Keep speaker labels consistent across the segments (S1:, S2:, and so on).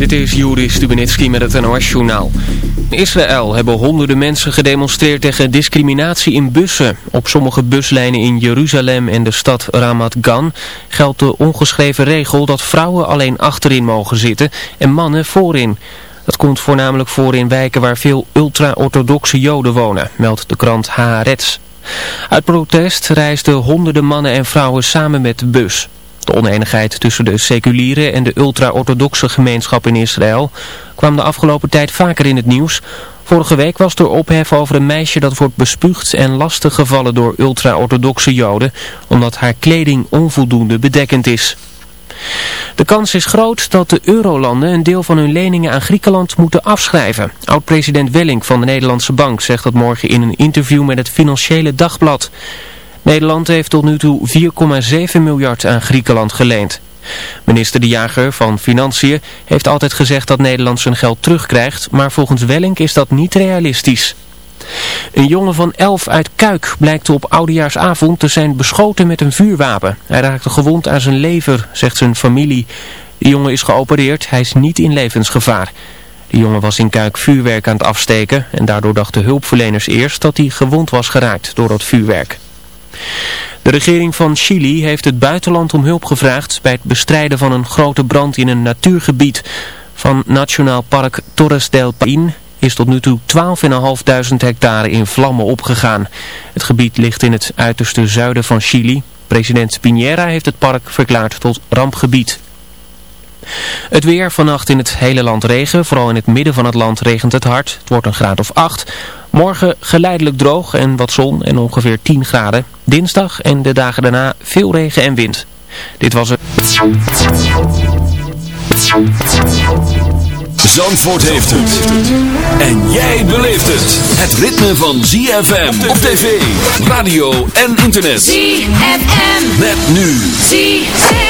S1: Dit is Juri Stubenitski met het NOS-journaal. In Israël hebben honderden mensen gedemonstreerd tegen discriminatie in bussen. Op sommige buslijnen in Jeruzalem en de stad Ramat Gan geldt de ongeschreven regel dat vrouwen alleen achterin mogen zitten en mannen voorin. Dat komt voornamelijk voor in wijken waar veel ultra-orthodoxe joden wonen, meldt de krant Haaretz. Uit protest reisden honderden mannen en vrouwen samen met de bus. De oneenigheid tussen de seculiere en de ultra-orthodoxe gemeenschap in Israël kwam de afgelopen tijd vaker in het nieuws. Vorige week was er ophef over een meisje dat wordt bespuugd en lastig gevallen door ultra-orthodoxe joden, omdat haar kleding onvoldoende bedekkend is. De kans is groot dat de eurolanden een deel van hun leningen aan Griekenland moeten afschrijven. Oud-president Welling van de Nederlandse Bank zegt dat morgen in een interview met het Financiële Dagblad. Nederland heeft tot nu toe 4,7 miljard aan Griekenland geleend. Minister De Jager van Financiën heeft altijd gezegd dat Nederland zijn geld terugkrijgt, maar volgens Wellink is dat niet realistisch. Een jongen van 11 uit Kuik blijkt op oudejaarsavond te zijn beschoten met een vuurwapen. Hij raakte gewond aan zijn lever, zegt zijn familie. De jongen is geopereerd, hij is niet in levensgevaar. De jongen was in Kuik vuurwerk aan het afsteken en daardoor dachten hulpverleners eerst dat hij gewond was geraakt door dat vuurwerk. De regering van Chili heeft het buitenland om hulp gevraagd bij het bestrijden van een grote brand in een natuurgebied. Van Nationaal Park Torres del Paine is tot nu toe 12.500 hectare in vlammen opgegaan. Het gebied ligt in het uiterste zuiden van Chili. President Piñera heeft het park verklaard tot rampgebied. Het weer vannacht in het hele land regen. Vooral in het midden van het land regent het hard. Het wordt een graad of 8. Morgen geleidelijk droog en wat zon en ongeveer 10 graden. Dinsdag en de dagen daarna veel regen en wind. Dit was het.
S2: Zandvoort heeft het. En jij beleeft het. Het ritme van ZFM op tv, radio en internet.
S3: ZFM.
S2: Met nu.
S3: ZFM.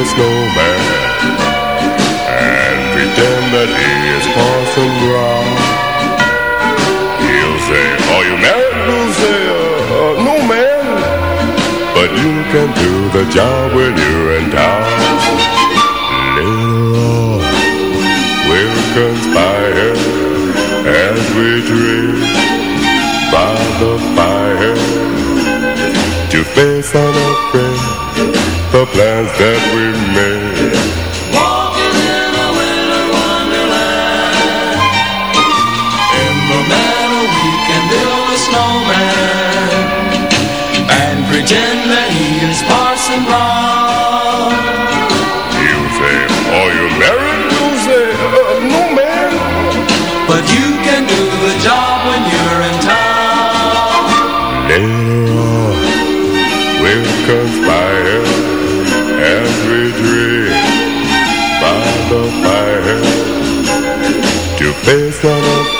S3: a
S4: snowman And pretend that he is Parson Brown He'll say, are you married? We'll uh, uh, no man But you can do the job when you're in town. Little on, we'll conspire As we dream by the fire To face
S3: an friend the
S4: plans that we made.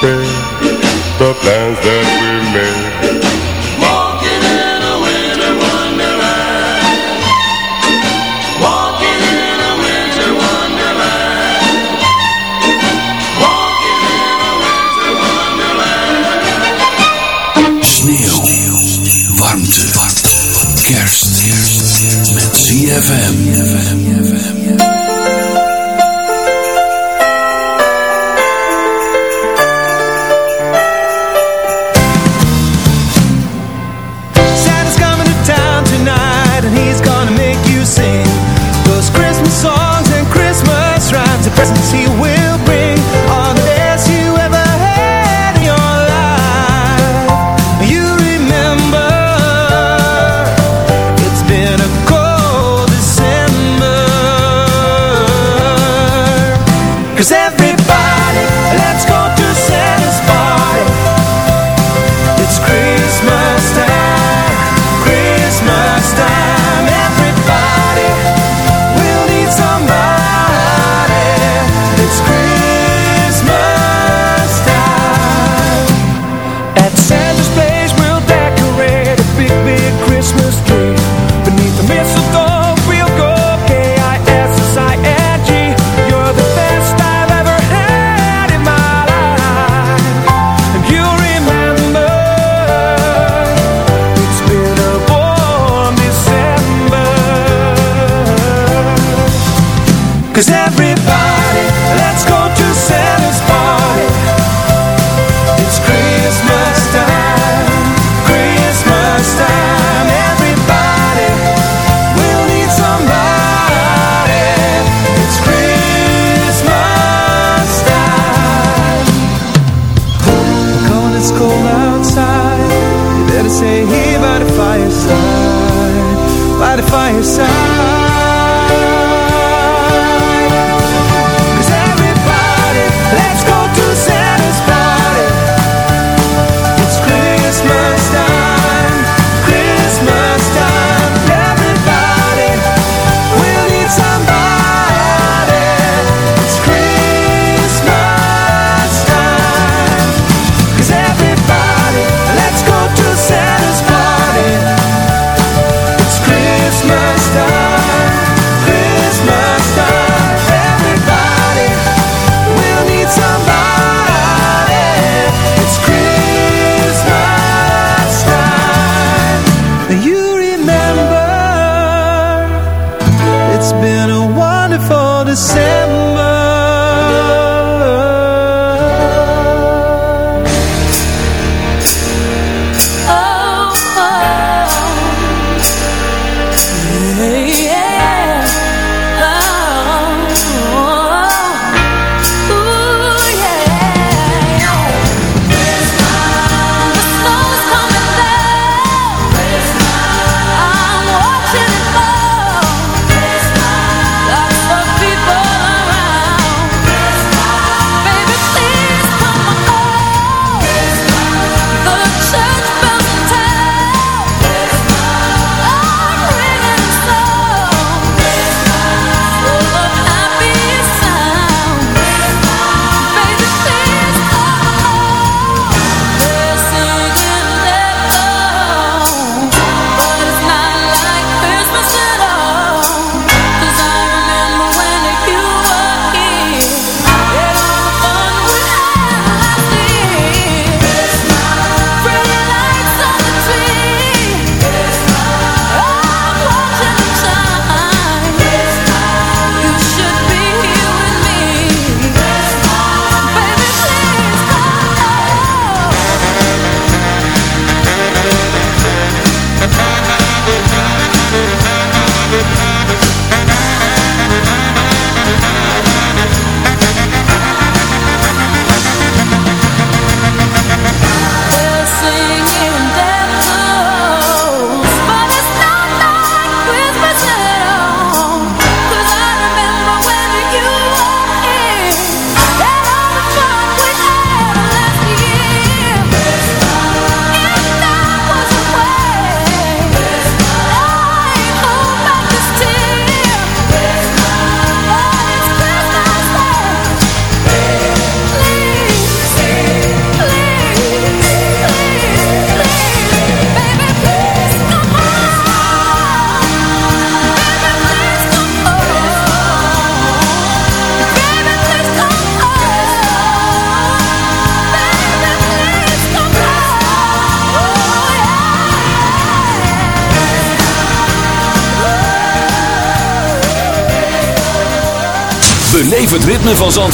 S3: De the
S5: plans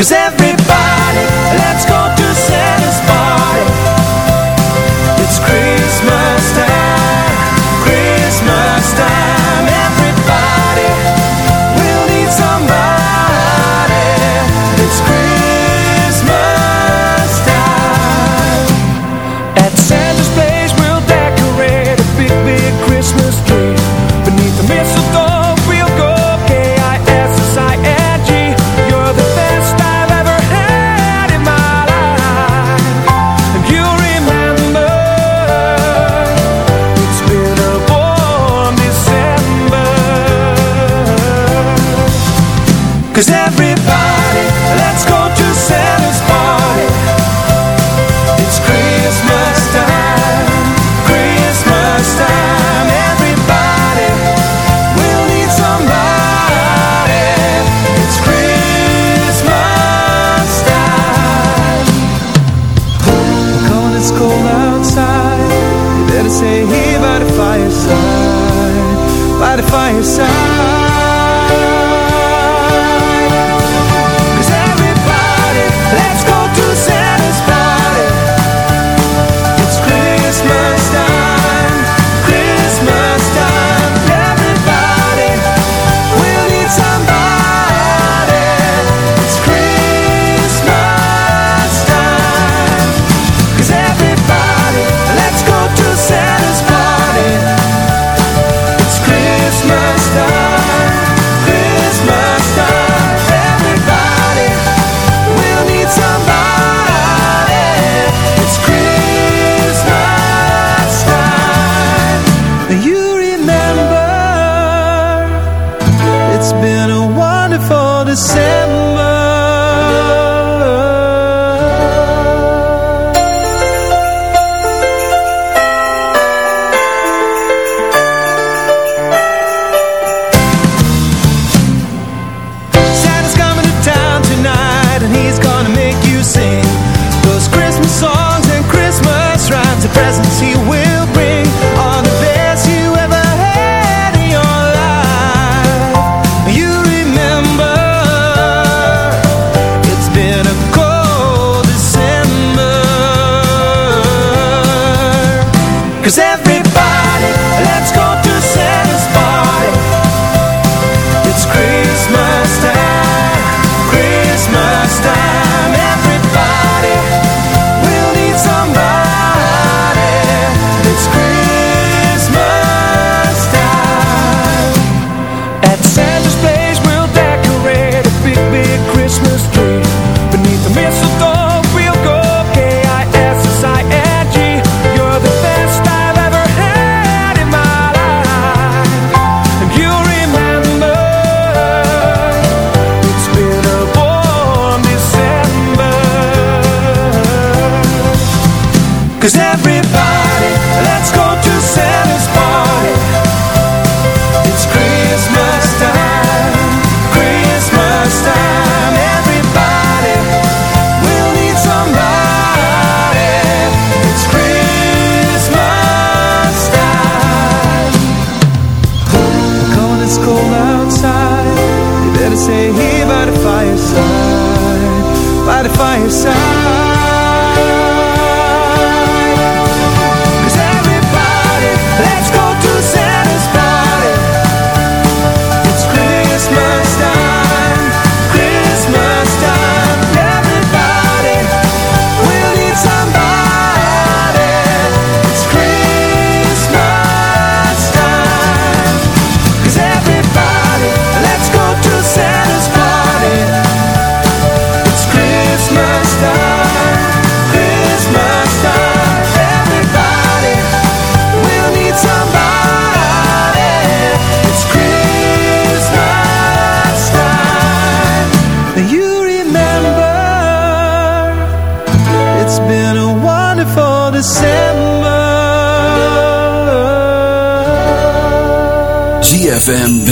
S3: Cause every Cause everybody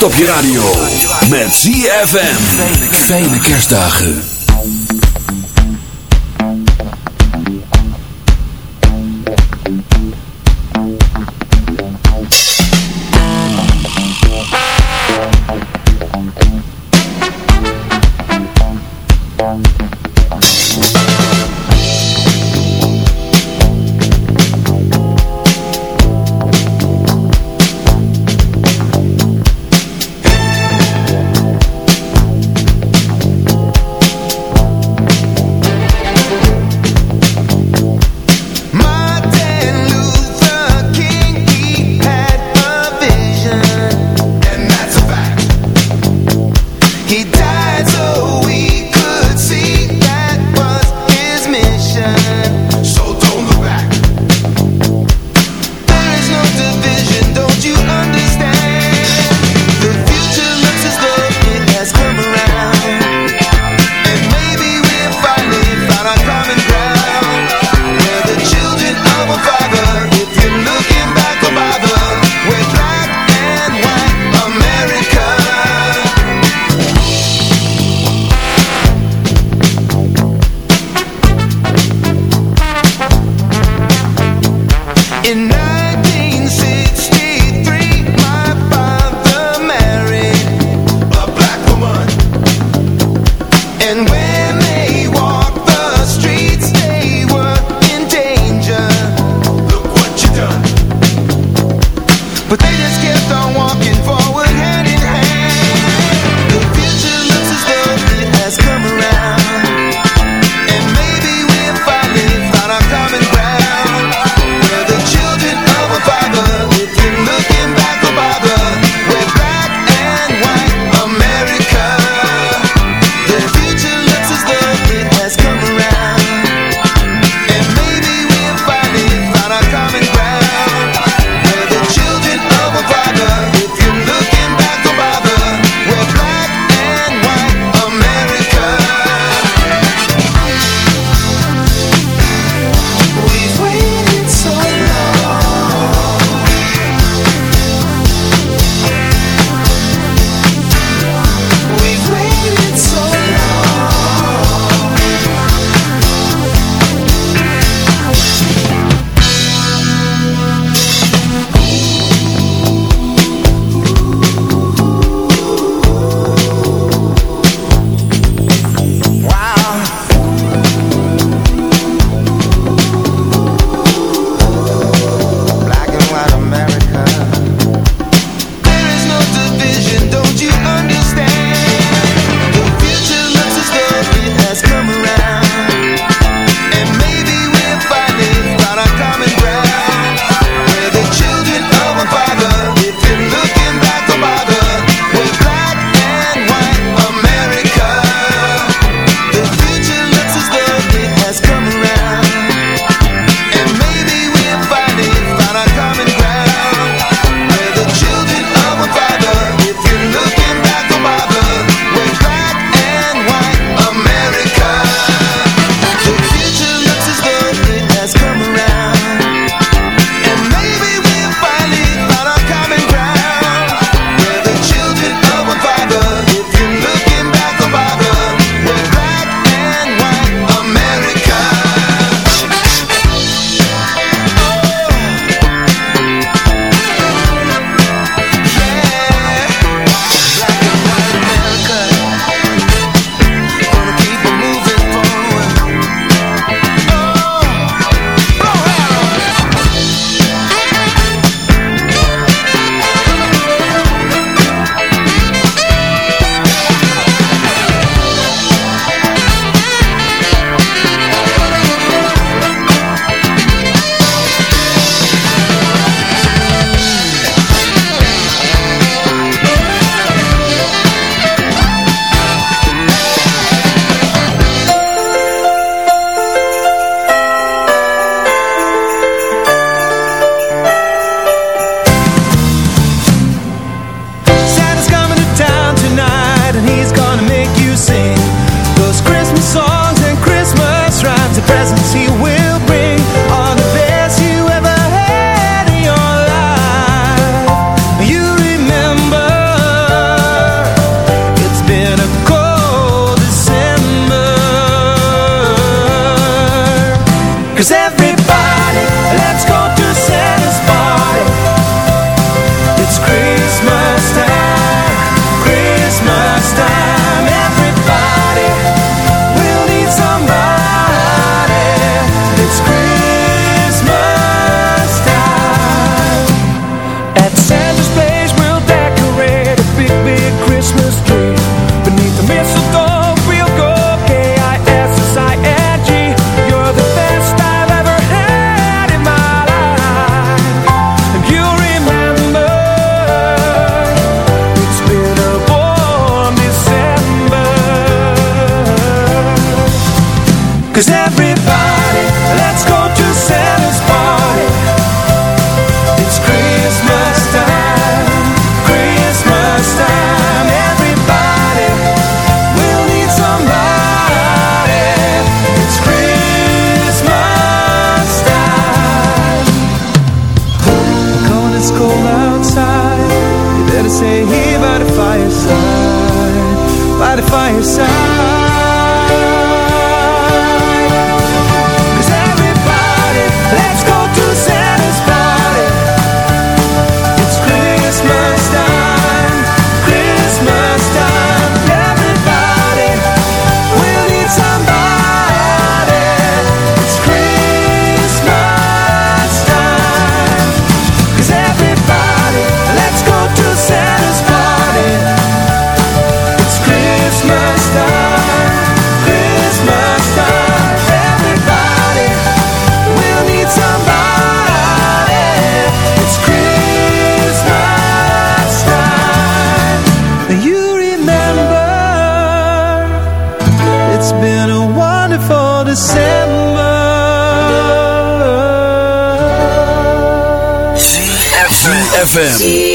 S6: Kerst op je radio. Met ZFM. Fijne kerstdagen.
S3: ZFM.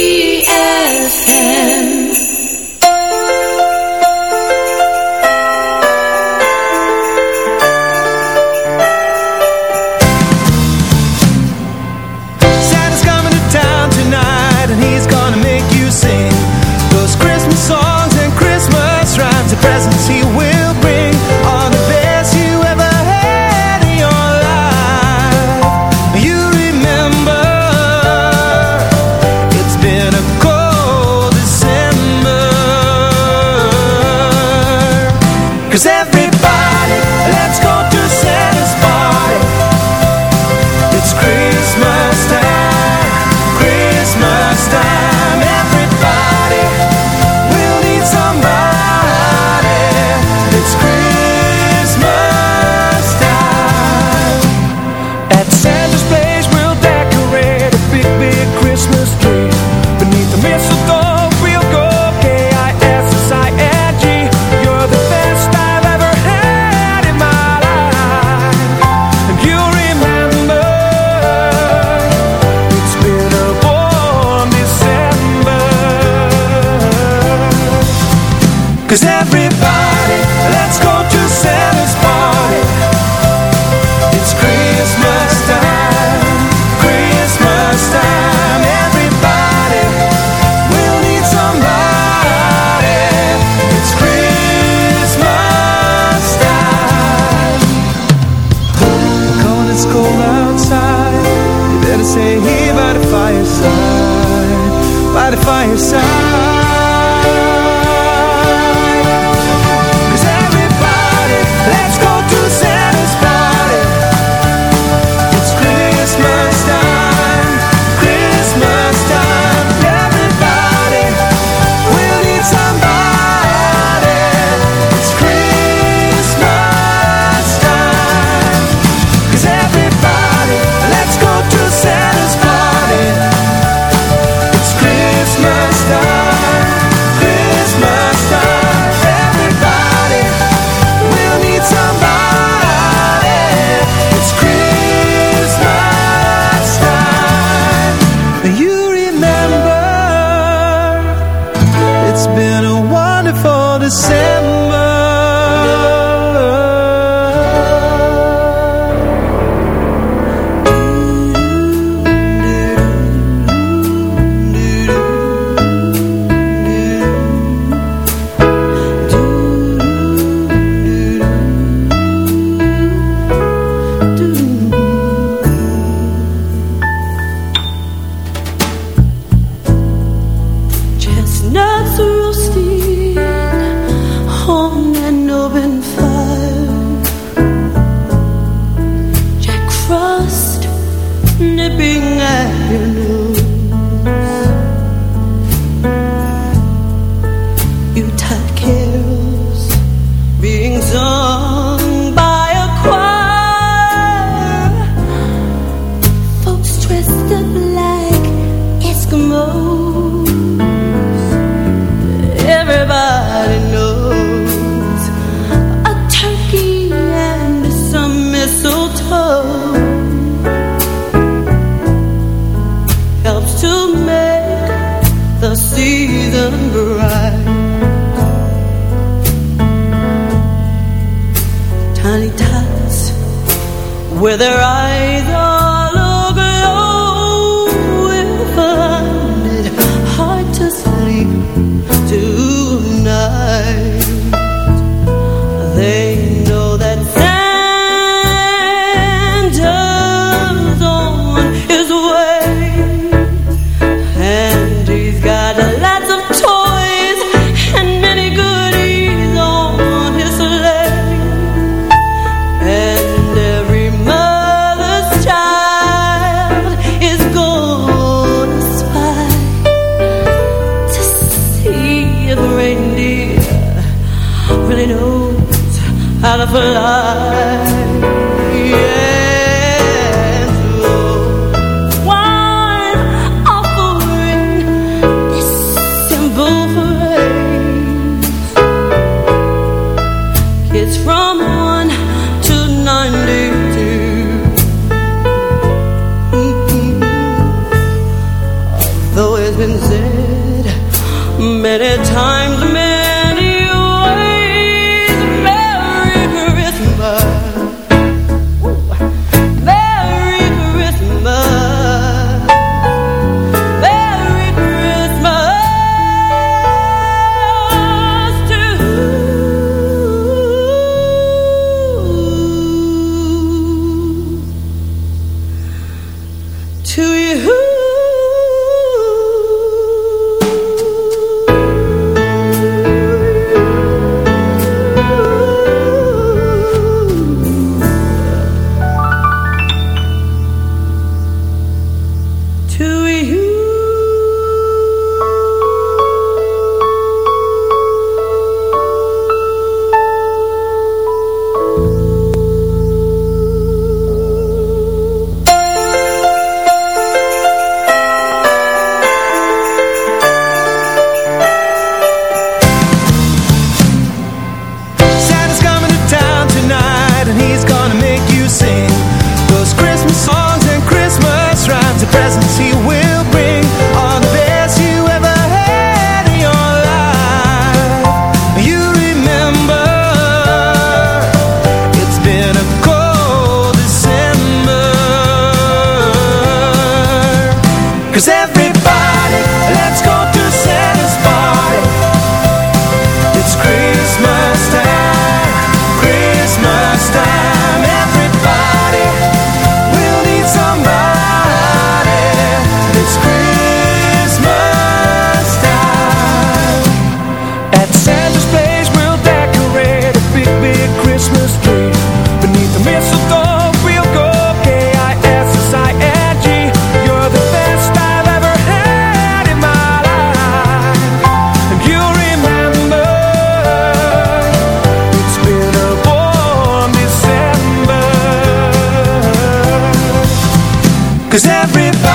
S7: Christmas time,